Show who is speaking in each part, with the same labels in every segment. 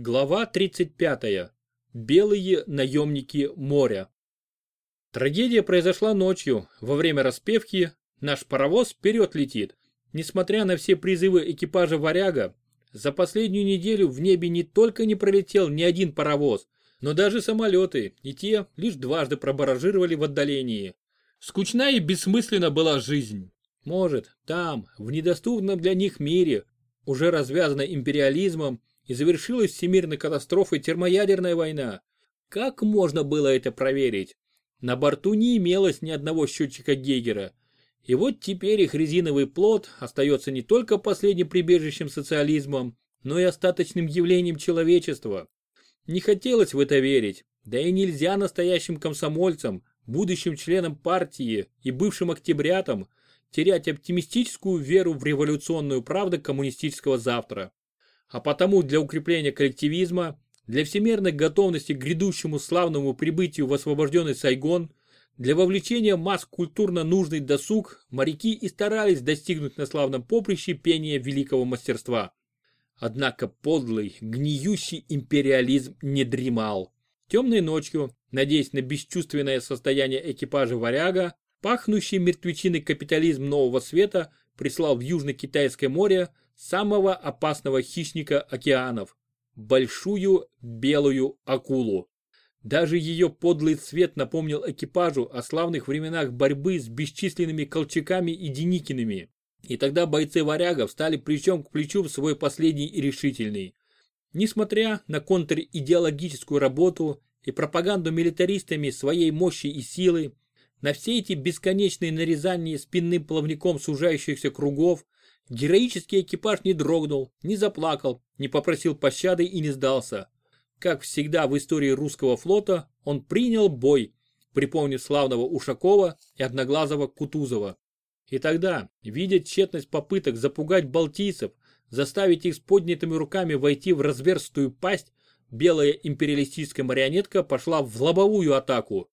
Speaker 1: Глава 35. Белые наемники моря. Трагедия произошла ночью. Во время распевки наш паровоз вперед летит. Несмотря на все призывы экипажа «Варяга», за последнюю неделю в небе не только не пролетел ни один паровоз, но даже самолеты, и те лишь дважды пробаражировали в отдалении. Скучна и бессмысленна была жизнь. Может, там, в недоступном для них мире, уже развязана империализмом, и завершилась всемирной катастрофой термоядерная война. Как можно было это проверить? На борту не имелось ни одного счетчика Гейгера. И вот теперь их резиновый плод остается не только последним прибежищем социализмом, но и остаточным явлением человечества. Не хотелось в это верить, да и нельзя настоящим комсомольцам, будущим членам партии и бывшим октябрятам терять оптимистическую веру в революционную правду коммунистического завтра. А потому для укрепления коллективизма, для всемирной готовности к грядущему славному прибытию в освобожденный Сайгон, для вовлечения масс культурно нужный досуг моряки и старались достигнуть на славном поприще пения великого мастерства. Однако подлый, гниющий империализм не дремал. Темной ночью, надеясь на бесчувственное состояние экипажа «Варяга», пахнущий мертвечиной капитализм нового света прислал в Южно-Китайское море самого опасного хищника океанов – большую белую акулу. Даже ее подлый цвет напомнил экипажу о славных временах борьбы с бесчисленными колчаками и деникинами. И тогда бойцы варяга встали плечом к плечу в свой последний и решительный. Несмотря на контр-идеологическую работу и пропаганду милитаристами своей мощи и силы, на все эти бесконечные нарезания спинным плавником сужающихся кругов, Героический экипаж не дрогнул, не заплакал, не попросил пощады и не сдался. Как всегда в истории русского флота, он принял бой, припомнив славного Ушакова и одноглазого Кутузова. И тогда, видя тщетность попыток запугать балтийцев, заставить их с поднятыми руками войти в разверстую пасть, белая империалистическая марионетка пошла в лобовую атаку.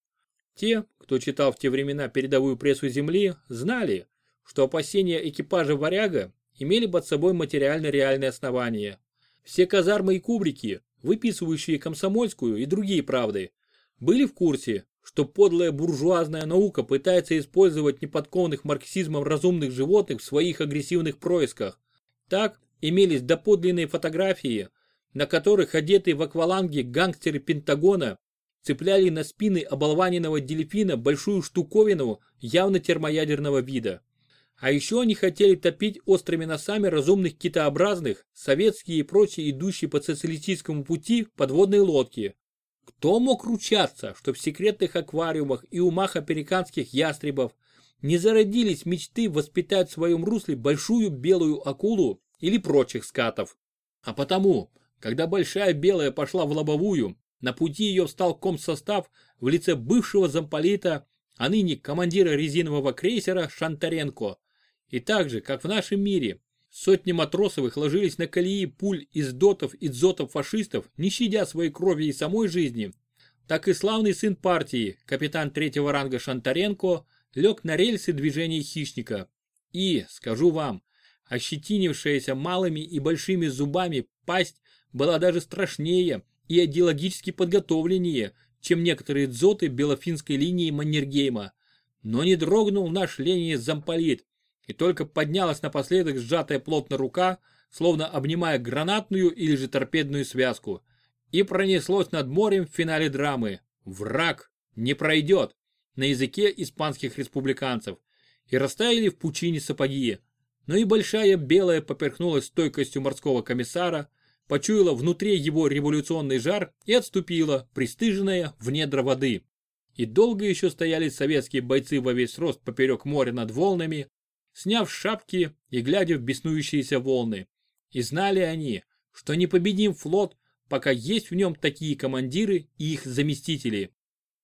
Speaker 1: Те, кто читал в те времена передовую прессу Земли, знали, что опасения экипажа «Варяга» имели под собой материально-реальные основания. Все казармы и кубрики, выписывающие комсомольскую и другие правды, были в курсе, что подлая буржуазная наука пытается использовать неподкованных марксизмом разумных животных в своих агрессивных происках. Так имелись доподлинные фотографии, на которых одетые в акваланге гангстеры Пентагона цепляли на спины оболваненного дельфина большую штуковину явно термоядерного вида. А еще они хотели топить острыми носами разумных китообразных, советские и прочие идущие по социалистическому пути подводные лодки. Кто мог ручаться, что в секретных аквариумах и умах американских ястребов не зародились мечты воспитать в своем русле большую белую акулу или прочих скатов? А потому, когда большая белая пошла в лобовую, на пути ее встал комсостав в лице бывшего замполита, а ныне командира резинового крейсера Шантаренко, и так же, как в нашем мире, сотни матросовых ложились на колеи пуль из дотов и дзотов фашистов, не щадя своей крови и самой жизни, так и славный сын партии, капитан третьего ранга Шантаренко, лег на рельсы движения хищника. И, скажу вам, ощетинившаяся малыми и большими зубами пасть была даже страшнее и идеологически подготовленнее, чем некоторые дзоты белофинской линии Маннергейма. Но не дрогнул наш Ленин замполит, и только поднялась напоследок сжатая плотно рука, словно обнимая гранатную или же торпедную связку. И пронеслось над морем в финале драмы. Враг не пройдет на языке испанских республиканцев. И растаяли в пучине сапоги. Но и большая белая поперхнулась стойкостью морского комиссара, почуяла внутри его революционный жар и отступила, пристыженная в недра воды. И долго еще стояли советские бойцы во весь рост поперек моря над волнами, сняв шапки и глядя в беснующиеся волны. И знали они, что непобедим флот, пока есть в нем такие командиры и их заместители.